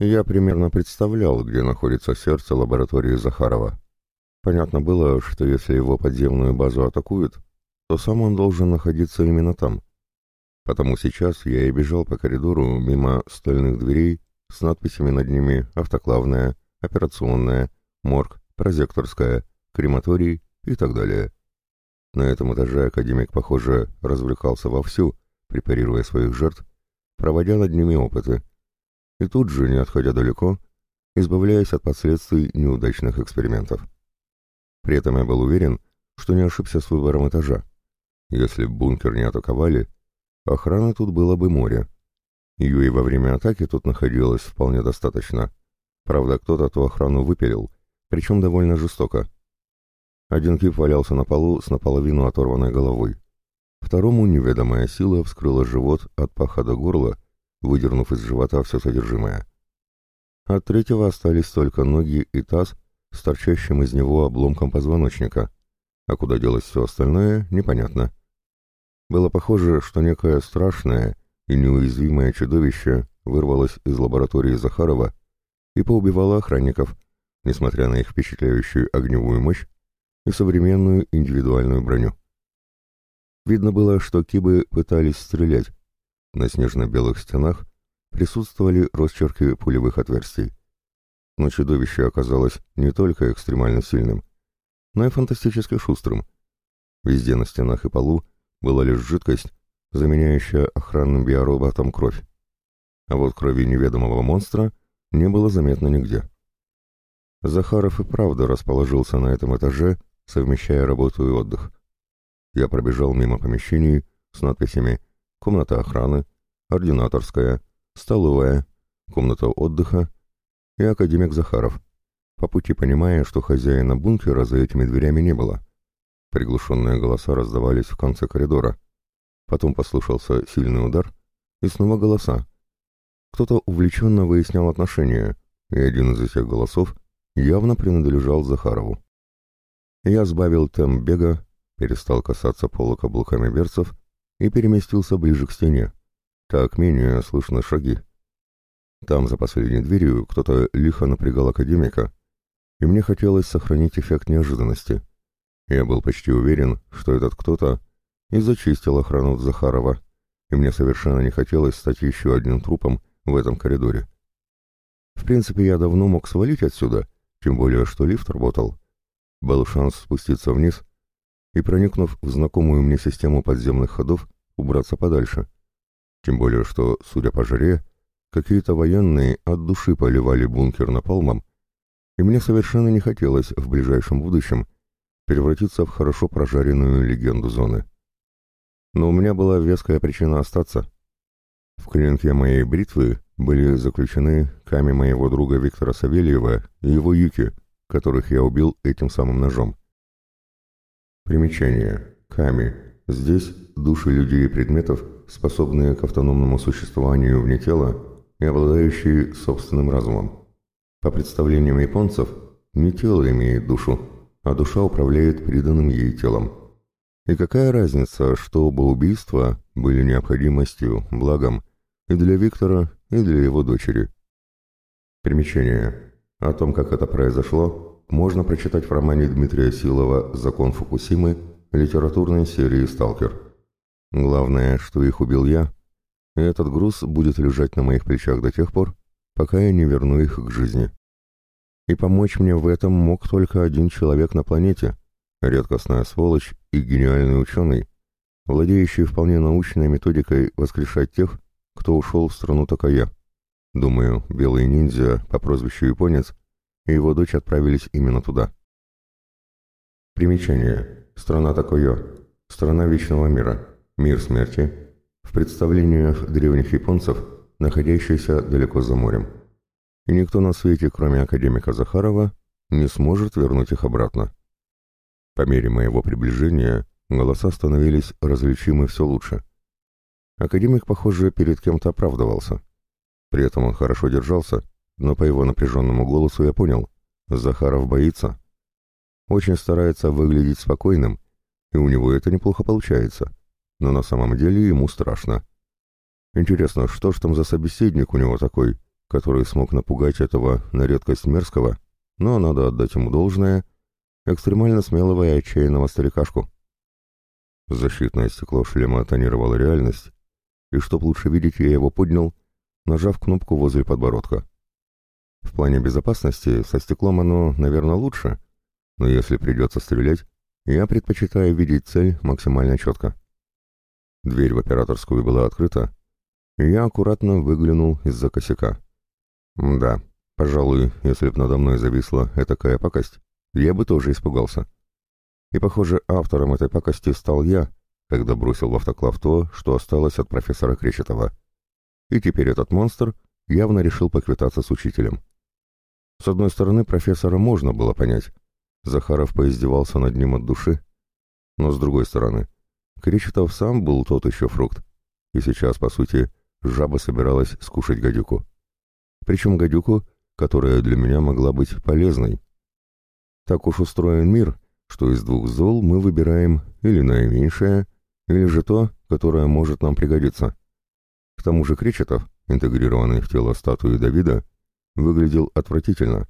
Я примерно представлял, где находится сердце лаборатории Захарова. Понятно было, что если его подземную базу атакуют, то сам он должен находиться именно там. Потому сейчас я и бежал по коридору мимо стальных дверей с надписями над ними «Автоклавная», «Операционная», «Морг», «Прозекторская», «Крематорий» и так далее. На этом этаже академик, похоже, развлекался вовсю, препарируя своих жертв, проводя над ними опыты. И тут же, не отходя далеко, избавляясь от последствий неудачных экспериментов. При этом я был уверен, что не ошибся с выбором этажа. Если б бункер не атаковали, охраны тут было бы море. Ее и во время атаки тут находилось вполне достаточно. Правда, кто-то ту охрану выпилил, причем довольно жестоко. Один кип валялся на полу с наполовину оторванной головой. Второму неведомая сила вскрыла живот от паха до горла, выдернув из живота все содержимое. От третьего остались только ноги и таз с торчащим из него обломком позвоночника, а куда делось все остальное, непонятно. Было похоже, что некое страшное и неуязвимое чудовище вырвалось из лаборатории Захарова и поубивало охранников, несмотря на их впечатляющую огневую мощь и современную индивидуальную броню. Видно было, что кибы пытались стрелять. На снежно-белых стенах присутствовали росчерки пулевых отверстий. Но чудовище оказалось не только экстремально сильным, но и фантастически шустрым. Везде на стенах и полу была лишь жидкость, заменяющая охранным биороботом кровь. А вот крови неведомого монстра не было заметно нигде. Захаров и правда расположился на этом этаже совмещая работу и отдых. Я пробежал мимо помещений с надписями «Комната охраны», «Ординаторская», «Столовая», «Комната отдыха» и «Академик Захаров», по пути понимая, что хозяина бункера за этими дверями не было. Приглушенные голоса раздавались в конце коридора. Потом послышался сильный удар, и снова голоса. Кто-то увлеченно выяснял отношения, и один из этих голосов явно принадлежал Захарову. Я сбавил темп бега, перестал касаться пола каблуками берцев и переместился ближе к стене. Так менее слышны шаги. Там, за последней дверью, кто-то лихо напрягал академика, и мне хотелось сохранить эффект неожиданности. Я был почти уверен, что этот кто-то и зачистил охрану Захарова, и мне совершенно не хотелось стать еще одним трупом в этом коридоре. В принципе, я давно мог свалить отсюда, тем более, что лифт работал, был шанс спуститься вниз и, проникнув в знакомую мне систему подземных ходов, убраться подальше. Тем более, что, судя по жаре, какие-то военные от души поливали бункер напалмом, и мне совершенно не хотелось в ближайшем будущем превратиться в хорошо прожаренную легенду зоны. Но у меня была веская причина остаться. В клинке моей бритвы были заключены камни моего друга Виктора Савельева и его юки — которых я убил этим самым ножом. Примечание. Ками. Здесь души людей и предметов, способные к автономному существованию вне тела и обладающие собственным разумом. По представлениям японцев, не тело имеет душу, а душа управляет приданным ей телом. И какая разница, что оба убийства были необходимостью, благом и для Виктора, и для его дочери. Примечание. О том, как это произошло, можно прочитать в романе Дмитрия Силова «Закон Фукусимы» литературной серии «Сталкер». Главное, что их убил я, и этот груз будет лежать на моих плечах до тех пор, пока я не верну их к жизни. И помочь мне в этом мог только один человек на планете, редкостная сволочь и гениальный ученый, владеющий вполне научной методикой воскрешать тех, кто ушел в страну Такая. Думаю, белый ниндзя по прозвищу Японец и его дочь отправились именно туда. Примечание. Страна Такойо. Страна Вечного Мира. Мир смерти. В представлениях древних японцев, находящийся далеко за морем. И никто на свете, кроме академика Захарова, не сможет вернуть их обратно. По мере моего приближения голоса становились различимы все лучше. Академик, похоже, перед кем-то оправдывался. При этом он хорошо держался, но по его напряженному голосу я понял, Захаров боится. Очень старается выглядеть спокойным, и у него это неплохо получается, но на самом деле ему страшно. Интересно, что ж там за собеседник у него такой, который смог напугать этого на редкость мерзкого, но надо отдать ему должное, экстремально смелого и отчаянного старикашку. Защитное стекло шлема тонировало реальность, и чтоб лучше видеть, я его поднял, нажав кнопку возле подбородка. В плане безопасности со стеклом оно, наверное, лучше, но если придется стрелять, я предпочитаю видеть цель максимально четко. Дверь в операторскую была открыта, и я аккуратно выглянул из-за косяка. Да, пожалуй, если б надо мной зависла этакая пакость, я бы тоже испугался. И, похоже, автором этой пакости стал я, когда бросил в автоклав то, что осталось от профессора Кречетова. И теперь этот монстр явно решил поквитаться с учителем. С одной стороны, профессора можно было понять. Захаров поиздевался над ним от души. Но с другой стороны, Кречетов сам был тот еще фрукт. И сейчас, по сути, жаба собиралась скушать гадюку. Причем гадюку, которая для меня могла быть полезной. Так уж устроен мир, что из двух зол мы выбираем или наименьшее, или же то, которое может нам пригодиться. К тому же Кречетов, интегрированный в тело статуи Давида, выглядел отвратительно,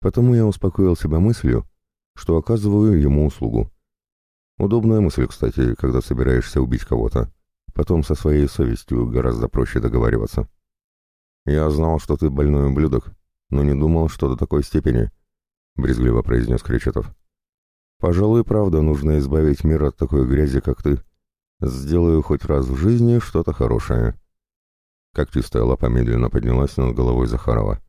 потому я успокоил себя мыслью, что оказываю ему услугу. Удобная мысль, кстати, когда собираешься убить кого-то. Потом со своей совестью гораздо проще договариваться. «Я знал, что ты больной ублюдок, но не думал, что до такой степени», — брезгливо произнес Кречетов. «Пожалуй, правда, нужно избавить мир от такой грязи, как ты. Сделаю хоть раз в жизни что-то хорошее». Когтистая лапа медленно поднялась над головой Захарова.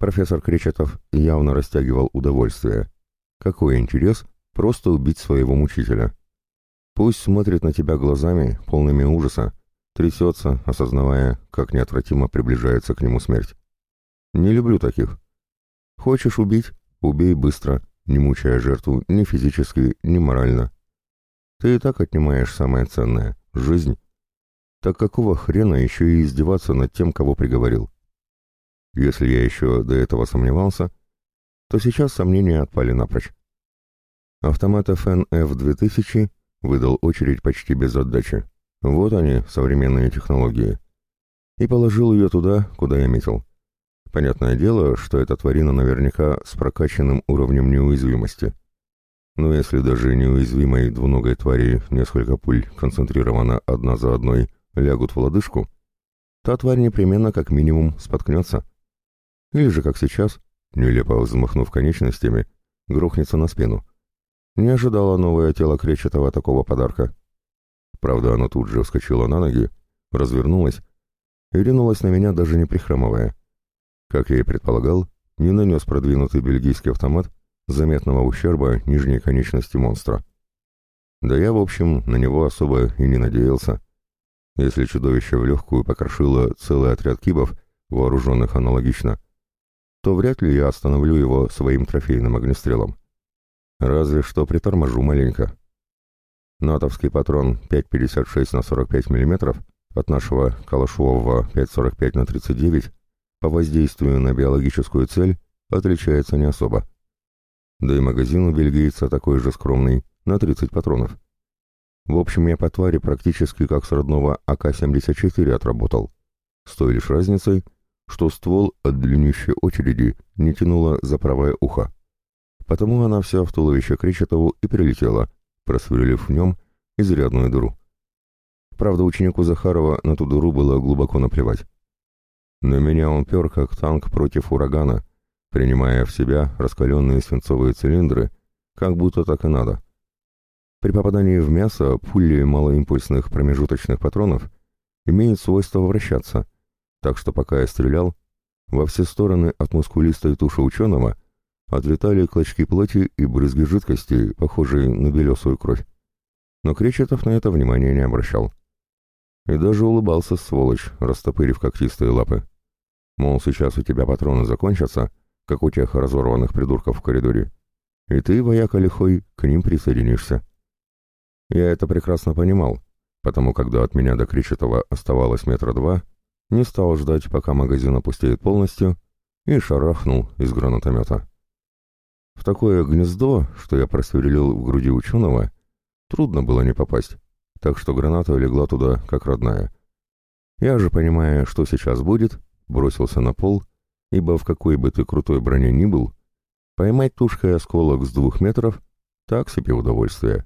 Профессор Кречетов явно растягивал удовольствие. Какой интерес просто убить своего мучителя. Пусть смотрит на тебя глазами, полными ужаса, трясется, осознавая, как неотвратимо приближается к нему смерть. Не люблю таких. Хочешь убить — убей быстро, не мучая жертву ни физически, ни морально. Ты и так отнимаешь самое ценное — жизнь. Так какого хрена еще и издеваться над тем, кого приговорил? Если я еще до этого сомневался, то сейчас сомнения отпали напрочь. Автомат FN-F2000 выдал очередь почти без отдачи. Вот они, современные технологии. И положил ее туда, куда я метил. Понятное дело, что эта тварина наверняка с прокачанным уровнем неуязвимости. Но если даже неуязвимой двуногой твари несколько пуль концентрированно одна за одной лягут в лодыжку, та тварь непременно как минимум споткнется. Или же, как сейчас, нелепо взмахнув конечностями, грохнется на спину. Не ожидала новое тело Кречетова такого подарка. Правда, оно тут же вскочило на ноги, развернулось и ринулось на меня, даже не прихрамывая. Как я и предполагал, не нанес продвинутый бельгийский автомат заметного ущерба нижней конечности монстра. Да я, в общем, на него особо и не надеялся. Если чудовище в легкую покрошило целый отряд кибов, вооруженных аналогично, то вряд ли я остановлю его своим трофейным огнестрелом. Разве что приторможу маленько. Натовский патрон 5,56 на 45 мм от нашего калашового 5,45 на 39 по воздействию на биологическую цель отличается не особо. Да и магазин у бельгийца такой же скромный, на 30 патронов. В общем, я по твари практически как с родного АК-74 отработал. С той лишь разницей, что ствол от длиннющей очереди не тянуло за правое ухо. Потому она вся в туловище Кречетову и прилетела, просверлив в нем изрядную дыру. Правда, ученику Захарова на ту дыру было глубоко наплевать. На меня он пер, как танк против урагана, принимая в себя раскаленные свинцовые цилиндры, как будто так и надо. При попадании в мясо пули малоимпульсных промежуточных патронов имеют свойство вращаться — так что пока я стрелял, во все стороны от мускулистой туши ученого отлетали клочки плоти и брызги жидкости, похожие на белесую кровь. Но Кречетов на это внимания не обращал. И даже улыбался, сволочь, растопырив когтистые лапы. Мол, сейчас у тебя патроны закончатся, как у тех разорванных придурков в коридоре, и ты, вояка лихой, к ним присоединишься. Я это прекрасно понимал, потому когда от меня до Кречетова оставалось метра два, не стал ждать, пока магазин опустеет полностью, и шарахнул из гранатомета. В такое гнездо, что я просверлил в груди ученого, трудно было не попасть, так что граната легла туда, как родная. Я же, понимая, что сейчас будет, бросился на пол, ибо в какой бы ты крутой броне ни был, поймать тушкой осколок с двух метров — так себе удовольствие.